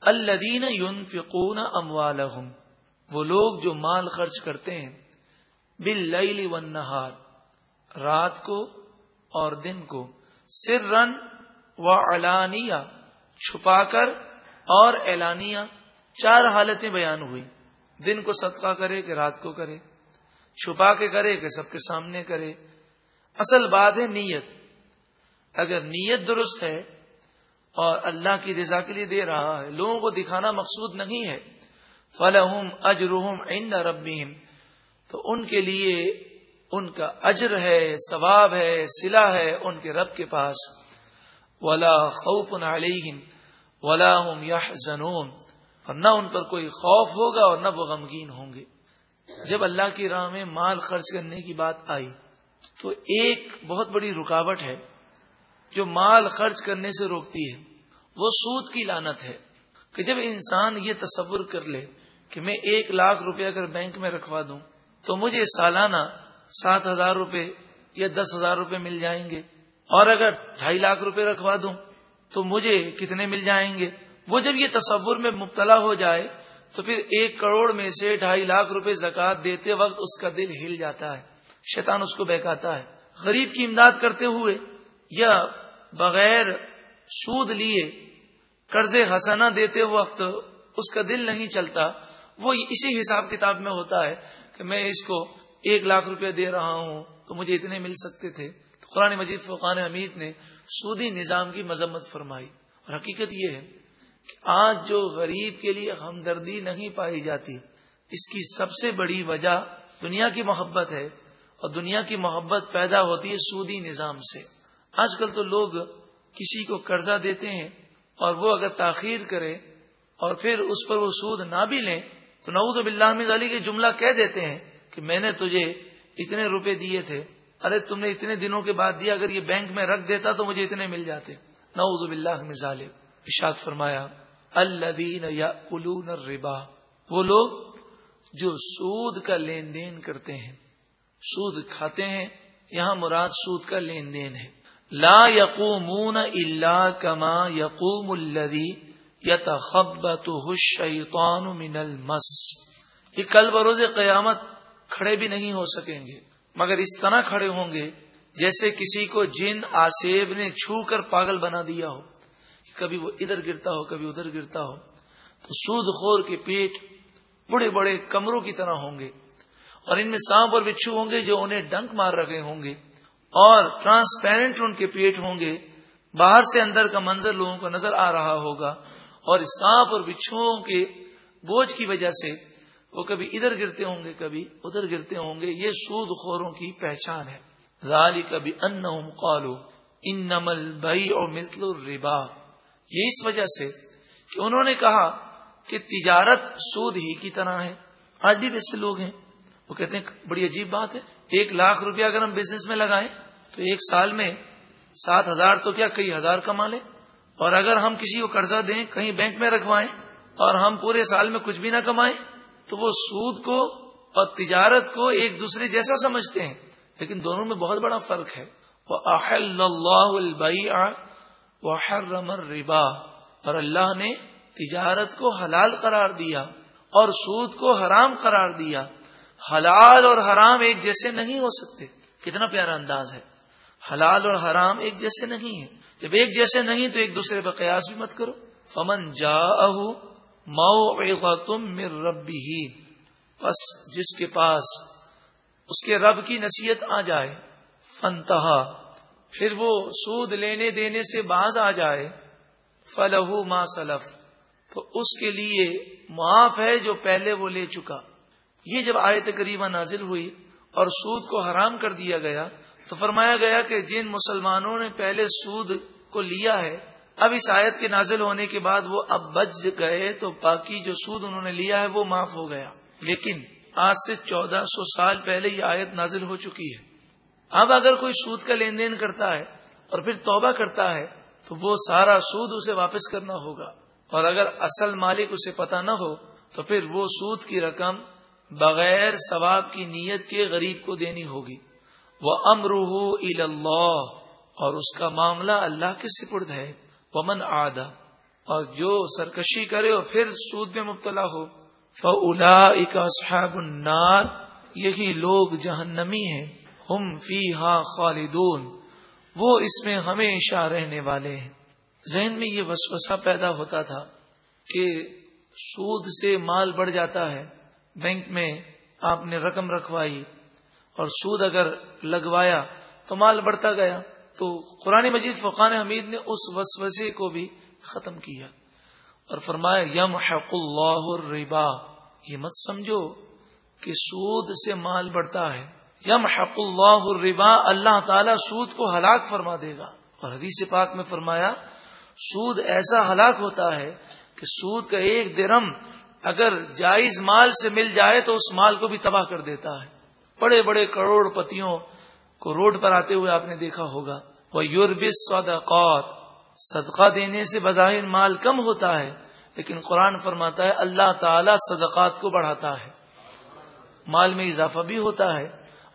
الدین یون فکون اموالحم وہ لوگ جو مال خرچ کرتے ہیں بل و نہار رات کو اور دن کو سر رن و علانیہ، چھپا کر اور اعلانیہ، چار حالتیں بیان ہوئی۔ دن کو صدقہ کرے کہ رات کو کرے، چھپا کے کرے کہ سب کے سامنے کرے۔ اصل بات ہے نیت۔ اگر نیت درست ہے اور اللہ کی رضا کے لیے دے رہا ہے۔ لوگوں کو دکھانا مقصود نہیں ہے۔ فلحم اجرحم عند ربیم تو ان کے لیے ان کا اجر ہے، ثواب ہے سلا ہے ان کے رب کے پاس۔ ولا خوف علیہم ولا ہم یا اور نہ ان پر کوئی خوف ہوگا اور نہ وہ غمگین ہوں گے۔ جب اللہ کی راہ میں مال خرچ کرنے کی بات آئی تو ایک بہت بڑی رکاوٹ ہے۔ جو مال خرچ کرنے سے روکتی ہے، وہ سود کی لانت ہے کہ جب انسان یہ تصور کر لے کہ میں ایک لاکھ روپے اگر بینک میں رکھوا دوں تو مجھے سالانہ سات ہزار روپے یا دس ہزار روپے مل جائیں گے۔ اور اگر ڈھائی لاکھ روپے رکھوا دوں تو مجھے کتنے مل جائیں گے؟ وہ جب یہ تصور میں مبتلا ہو جائے تو پھر ایک کروڑ میں سے ڈھائی لاکھ روپے زکات دیتے وقت اس کا دل ہل جاتا ہے۔ شیطان اس کو بہکاتا ہے۔ غریب کی امداد کرتے ہوئے یا بغیر سود لیے قرض حسانہ دیتے وقت اس کا دل نہیں چلتا، وہ اسی حساب کتاب میں ہوتا ہے کہ میں اس کو ایک لاکھ روپے دے رہا ہوں، تو مجھے اتنے مل سکتے تھے۔ تو قرآن مجید فقان حمید نے سودی نظام کی مذمت فرمائی۔ اور حقیقت یہ ہے کہ آج جو غریب کے لیے ہمدردی نہیں پائی جاتی، اس کی سب سے بڑی وجہ دنیا کی محبت ہے۔ اور دنیا کی محبت پیدا ہوتی ہے سودی نظام سے۔ آج کل تو لوگ کسی کو قرضہ دیتے ہیں اور وہ اگر تاخیر کرے اور پھر اس پر وہ سود نہ بھی لیں، تو نعوذ باللہ علی کے جملہ کہہ دیتے ہیں کہ میں نے تجھے اتنے روپے دیے تھے، ارے تم نے اتنے دنوں کے بعد دیا، اگر یہ بینک میں رکھ دیتا تو مجھے اتنے مل جاتے۔ نعوذ باللہ مثال اشاد فرمایا الدین یا ربا وہ لوگ جو سود کا لین دین کرتے ہیں، سود کھاتے ہیں، یہاں مراد سود کا لین دین ہے۔ لا یقومون الا کما یقوم الذی یتخبطه الشیطان من المس. یہ کل بروز قیامت کھڑے بھی نہیں ہو سکیں گے، مگر اس طرح کھڑے ہوں گے جیسے کسی کو جن آسیب نے چھو کر پاگل بنا دیا ہو کبھی وہ ادھر گرتا ہو، کبھی ادھر گرتا ہو۔ تو سود خور کے پیٹ بڑے بڑے کمروں کی طرح ہوں گے، اور ان میں سانپ اور بچھو ہوں گے جو انہیں ڈنک مار رکھے ہوں گے۔ اور ٹرانسپیرنٹ ان کے پیٹ ہوں گے، باہر سے اندر کا منظر لوگوں کو نظر آ رہا ہوگا، اور سانپ اور بچھوؤں کے بوجھ کی وجہ سے وہ کبھی ادھر گرتے ہوں گے، کبھی ادھر گرتے ہوں گے، یہ سود خوروں کی پہچان ہے۔ رالی کبھی ان قالو ان نمل بئی اور مثل الربا۔ یہ اس وجہ سے کہ انہوں نے کہا کہ تجارت سود ہی کی طرح ہے، آج بھی ویسے لوگ ہیں۔ وہ کہتے ہیں، بڑی عجیب بات ہے۔ ایک لاکھ روپیہ اگر ہم بزنس میں لگائیں تو ایک سال میں سات ہزار تو کیا کئی ہزار کما لیں؟ اور اگر ہم کسی کو قرضہ دیں، کہیں بینک میں رکھوائیں اور ہم پورے سال میں کچھ بھی نہ کمائیں، تو وہ سود کو اور تجارت کو ایک دوسرے جیسا سمجھتے ہیں۔ لیکن دونوں میں بہت بڑا فرق ہے۔ وہ اللہ ربا اور اللہ نے تجارت کو حلال قرار دیا اور سود کو حرام قرار دیا۔ حلال اور حرام ایک جیسے نہیں ہو سکتے۔ کتنا پیارا انداز ہے۔ حلال اور حرام ایک جیسے نہیں ہے جب ایک جیسے نہیں تو ایک دوسرے پہ قیاس بھی مت کرو۔ فمن جا مئو تم مر ربی ہی بس جس کے پاس اس کے رب کی نصیحت آ جائے فنتہا پھر وہ سود لینے دینے سے باز آ جائے فلح ما سلف، تو اس کے لیے معاف ہے جو پہلے وہ لے چکا۔ یہ جب آیت قریبا نازل ہوئی اور سود کو حرام کر دیا گیا، تو فرمایا گیا کہ جن مسلمانوں نے پہلے سود کو لیا ہے، اب اس آیت کے نازل ہونے کے بعد وہ اب بچ گئے، تو باقی جو سود انہوں نے لیا ہے وہ معاف ہو گیا۔ لیکن آج سے چودہ سو سال پہلے یہ آیت نازل ہو چکی ہے۔ اب اگر کوئی سود کا لین دین کرتا ہے اور پھر توبہ کرتا ہے، تو وہ سارا سود اسے واپس کرنا ہوگا۔ اور اگر اصل مالک اسے پتا نہ ہو، تو پھر وہ سود کی رقم بغیر ثواب کی نیت کے غریب کو دینی ہوگی۔ وہ امروح اللہ، اور اس کا معاملہ اللہ کے سپرد ہے۔ ومن آدھا اور جو سرکشی کرے اور پھر سود میں مبتلا ہو۔ فلا اصحاب النار، یہی لوگ جہنمی ہیں۔ ہم فی خالدون، وہ اس میں ہمیشہ رہنے والے ہیں۔ ذہن میں یہ وسوسہ پیدا ہوتا تھا کہ سود سے مال بڑھ جاتا ہے۔ بینک میں آپ نے رقم رکھوائی اور سود اگر لگوایا تو مال بڑھتا گیا تو قرآن مجید فقان حمید نے اس وسوسے کو بھی ختم کیا اور فرمایا یم حق اللہ الربا۔ یہ مت سمجھو کہ سود سے مال بڑھتا ہے۔ یم حق اللہ الربا، اللہ تعالی سود کو ہلاک فرما دے گا۔ اور حدیث پاک میں فرمایا، سود ایسا ہلاک ہوتا ہے کہ سود کا ایک درم اگر جائز مال سے مل جائے تو اس مال کو بھی تباہ کر دیتا ہے۔ بڑے بڑے کروڑ پتیوں کو روڈ پر آتے ہوئے آپ نے دیکھا ہوگا۔ وہ یوربس صدقات۔ صدقہ دینے سے بظاہر مال کم ہوتا ہے، لیکن قرآن فرماتا ہے اللہ تعالی صدقات کو بڑھاتا ہے۔ مال میں اضافہ بھی ہوتا ہے۔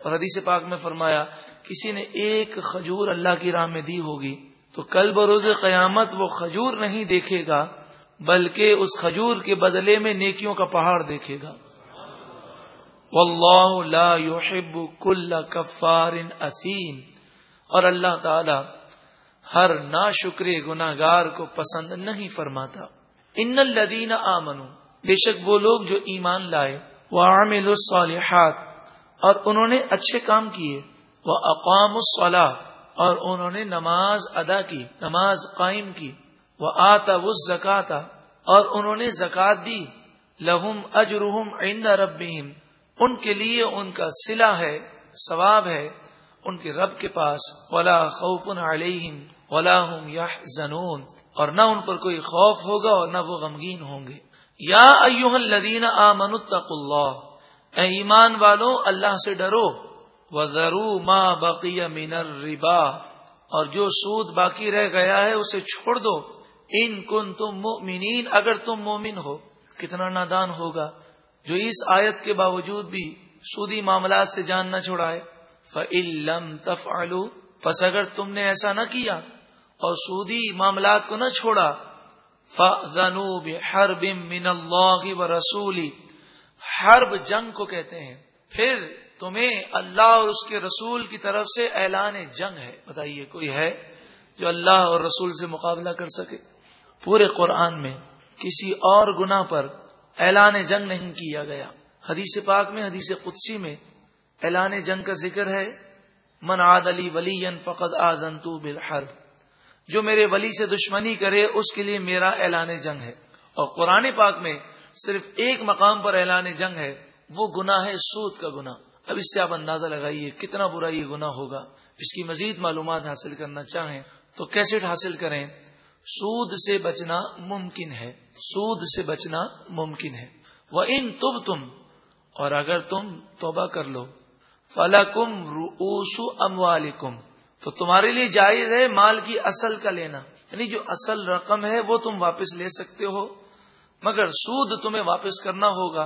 اور حدیث پاک میں فرمایا، کسی نے ایک کھجور اللہ کی راہ میں دی ہوگی تو کل بروز قیامت وہ کھجور نہیں دیکھے گا۔ بلکہ اس کھجور کے بدلے میں نیکیوں کا پہاڑ دیکھے گا۔ واللہ لا يحب کل کفار اسیم۔ اور اللہ تعالی ہر نا شکرے گناگار کو پسند نہیں فرماتا۔ ان الذین آمنو بے شک وہ لوگ جو ایمان لائے۔ وہ عامل الصالحات۔ اور انہوں نے اچھے کام کیے۔ وہ اقوام الصلاح اور انہوں نے نماز ادا کی، نماز قائم کی۔ وہ آتا وہ زکاتا اور انہوں نے زکات دی، لہم اجرحم عند ربیم ان کے لیے ان کا سلا ہے، ثواب ہے، ان کے رب کے پاس، ولا خوف علیہم ولا ہم یا اور نہ ان پر کوئی خوف ہوگا اور نہ وہ غمگین ہوں گے۔ یا ایوہ الذین آمنوا، اتقوا اللہ۔ اے ایمان والوں اللہ سے ڈرو۔ وذروا ما بقی من الربا۔ اور جو سود باقی رہ گیا ہے، اسے چھوڑ دو۔ ان کن تم مومنین اگر تم مومن ہو، کتنا نادان ہوگا جو اس آیت کے باوجود بھی سودی معاملات سے جان نہ چھوڑائے فعلم تف پس اگر تم نے ایسا نہ کیا اور سودی معاملات کو نہ چھوڑا فنوب ہر بم من اللہ و رسولی حرب جنگ کو کہتے ہیں۔ پھر تمہیں اللہ اور اس کے رسول کی طرف سے اعلان جنگ ہے۔ بتائیے، کوئی ہے جو اللہ اور رسول سے مقابلہ کر سکے؟ پورے قرآن میں کسی اور گنا پر اعلان جنگ نہیں کیا گیا۔ حدیث پاک میں، حدیث قدسی میں اعلان جنگ کا ذکر ہے، من عاد علی ولی فقط آزن تو جو میرے ولی سے دشمنی کرے، اس کے لیے میرا اعلان جنگ ہے۔ اور قرآن پاک میں صرف ایک مقام پر اعلان جنگ ہے، وہ گنا ہے سود کا گنا اب اس سے آپ اندازہ لگائیے کتنا برا یہ گنا ہوگا۔ اس کی مزید معلومات حاصل کرنا چاہیں تو کیسٹ حاصل کریں۔ سود سے بچنا ممکن ہے۔ سود سے بچنا ممکن ہے۔ وہ ان تب تم اور اگر تم توبہ کر لو فلا کم روسو ام تو تمہارے لیے جائز ہے مال کی اصل کا لینا۔ یعنی جو اصل رقم ہے وہ تم واپس لے سکتے ہو۔ مگر سود تمہیں واپس کرنا ہوگا۔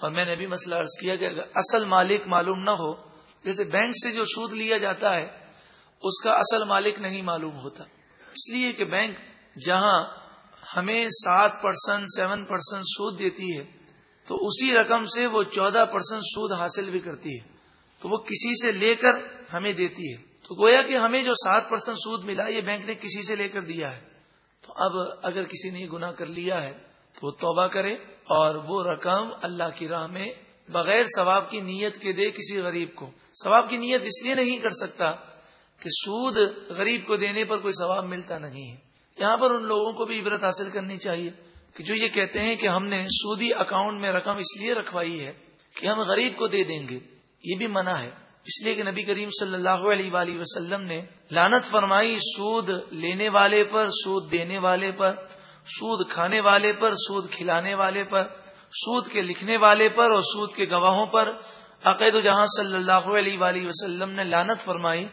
اور میں نے بھی مسئلہ عرض کیا کہ اگر اصل مالک معلوم نہ ہو، جیسے بینک سے جو سود لیا جاتا ہے، اس کا اصل مالک نہیں معلوم ہوتا۔ اس لیے کہ بینک جہاں ہمیں سات پرسنٹ، سیون پرسنٹ سود دیتی ہے، تو اسی رقم سے وہ چودہ پرسنٹ سود حاصل بھی کرتی ہے۔ تو وہ کسی سے لے کر ہمیں دیتی ہے۔ تو گویا کہ ہمیں جو سات پرسنٹ سود ملا، یہ بینک نے کسی سے لے کر دیا ہے۔ تو اب اگر کسی نے گنا کر لیا ہے، تو وہ توبہ کرے اور وہ رقم اللہ کی راہ میں بغیر ثواب کی نیت کے دے کسی غریب کو۔ ثواب کی نیت اس لیے نہیں کر سکتا کہ سود غریب کو دینے پر کوئی ثواب ملتا نہیں ہے۔ یہاں پر ان لوگوں کو بھی عبرت حاصل کرنی چاہیے کہ جو یہ کہتے ہیں کہ ہم نے سودی اکاؤنٹ میں رقم اس لیے رکھوائی ہے کہ ہم غریب کو دے دیں گے، یہ بھی منع ہے۔ اس لیے کہ نبی کریم صلی اللہ علیہ وآلہ وسلم نے لانت فرمائی سود لینے والے پر، سود دینے والے پر، سود کھانے والے پر، سود کھلانے والے پر، سود کے لکھنے والے پر اور سود کے گواہوں پر۔ عقید جہاں صلی اللہ علیہ وآلہ وسلم نے لانت فرمائی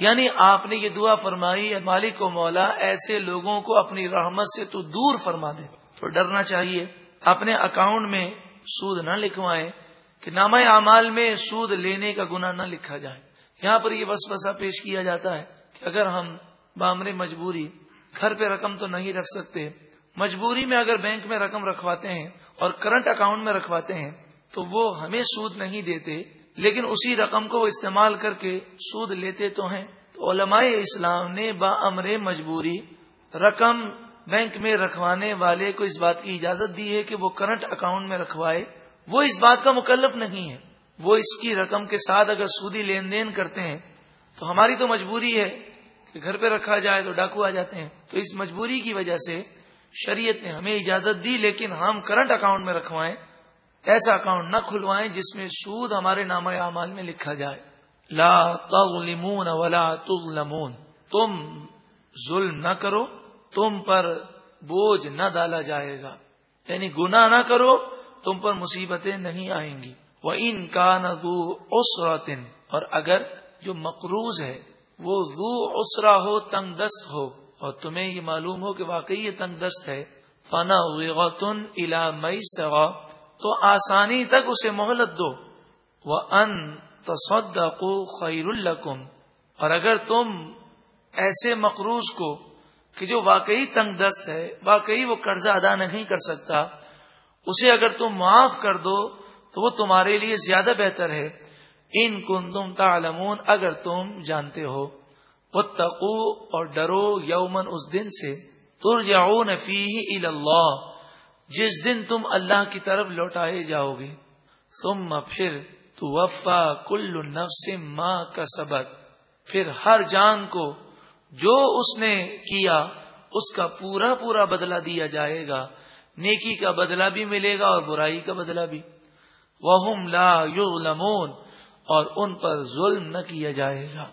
یعنی آپ نے یہ دعا فرمائی، مالک و مولا، ایسے لوگوں کو اپنی رحمت سے تو دور فرما دے۔ تو ڈرنا چاہیے۔ اپنے اکاؤنٹ میں سود نہ لکھوائے کہ نام اعمال میں سود لینے کا گنا نہ لکھا جائے۔ یہاں پر یہ وسوسہ پیش کیا جاتا ہے کہ اگر ہم بامر مجبوری گھر پہ رقم تو نہیں رکھ سکتے، مجبوری میں اگر بینک میں رقم رکھواتے ہیں اور کرنٹ اکاؤنٹ میں رکھواتے ہیں، تو وہ ہمیں سود نہیں دیتے۔ لیکن اسی رقم کو وہ استعمال کر کے سود لیتے تو ہیں۔ تو علماء اسلام نے با امر مجبوری رقم بینک میں رکھوانے والے کو اس بات کی اجازت دی ہے کہ وہ کرنٹ اکاؤنٹ میں رکھوائے۔ وہ اس بات کا مکلف نہیں ہے۔ وہ اس کی رقم کے ساتھ اگر سودی لین دین کرتے ہیں، تو ہماری تو مجبوری ہے کہ گھر پہ رکھا جائے تو ڈاکو آ جاتے ہیں۔ تو اس مجبوری کی وجہ سے شریعت نے ہمیں اجازت دی، لیکن ہم کرنٹ اکاؤنٹ میں رکھوائیں۔ ایسا اکاؤنٹ نہ کھلوائیں جس میں سود ہمارے نام اعمال میں لکھا جائے۔ لا تظلمون ولا تظلمون۔ تم ظلم نہ کرو، تم پر بوجھ نہ ڈالا جائے گا۔ یعنی گنا نہ کرو، تم پر مصیبتیں نہیں آئیں گی۔ وہ ان کا نہ اور اگر جو مقروض ہے، وہ زو اسرا ہو، تنگ دست ہو، اور تمہیں یہ معلوم ہو کہ واقعی یہ تنگ دست ہے۔ فنا الا مئی سوا تو آسانی تک اسے مہلت دو۔ وہ ان تصدقو خیر القم اور اگر تم ایسے مقروض کو کہ جو واقعی تنگ دست ہے، واقعی وہ قرضہ ادا نہیں کر سکتا، اسے اگر تم معاف کر دو، تو وہ تمہارے لیے زیادہ بہتر ہے۔ ان کن تم تعلمون، اگر تم جانتے ہو۔ وہ تقو اور ڈرو یومن اس دن سے۔ تر جاؤ نفی اللہ جس دن تم اللہ کی طرف لوٹائے جاؤ گے تم پھر تو وفا کل نفس ماں کا سبق پھر ہر جان کو جو اس نے کیا، اس کا پورا پورا بدلہ دیا جائے گا۔ نیکی کا بدلہ بھی ملے گا اور برائی کا بدلہ بھی۔ وہ لا یو اور ان پر ظلم نہ کیا جائے گا۔